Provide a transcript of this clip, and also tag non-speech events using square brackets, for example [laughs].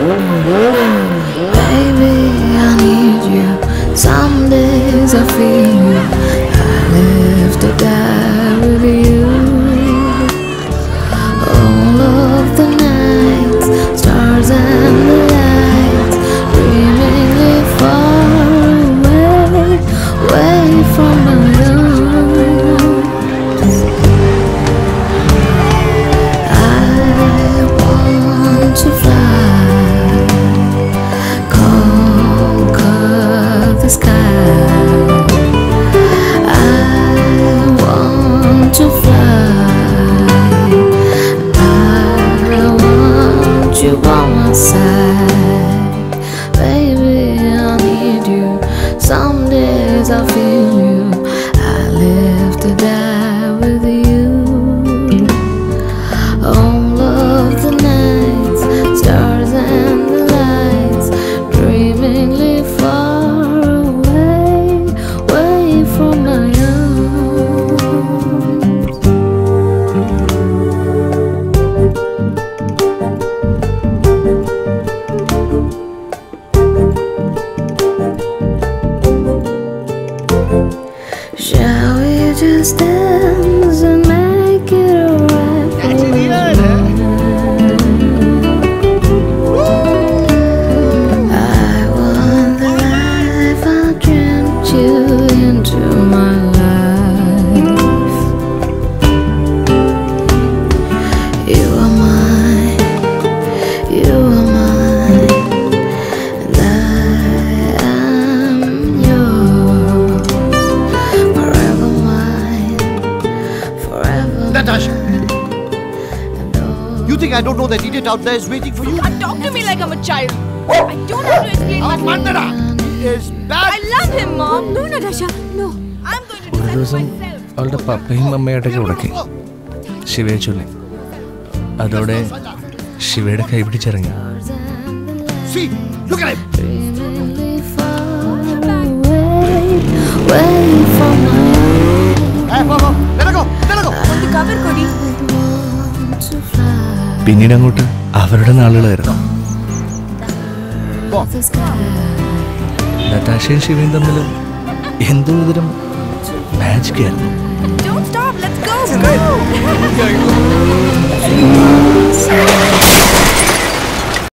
Baby, I need you. Some days I feel you. Sky. I want to fly. I want you my side, we think I don't know that idiot out there is waiting for you? Can't talk to me like I'm a child. I don't have to explain Our myself. Mandana is bad. I love him, mom. No, Natasha, no. I'm going to ഒരു decide for ദിവസം myself. അവളുടെ പപ്പയും അമ്മയായിട്ടൊക്കെ ഉടക്കി ശിവയെ ചൊല്ലി അതോടെ ശിവയുടെ കൈ പിടിച്ചിറങ്ങി പിന്നീട് അങ്ങോട്ട് അവരുടെ നാളുകളായിരുന്നു. നതാശയും ശിവയും തമ്മിൽ എന്തോ വിധം മാജിക് ആയിരുന്നു Don't stop. Let's go. Go. [laughs]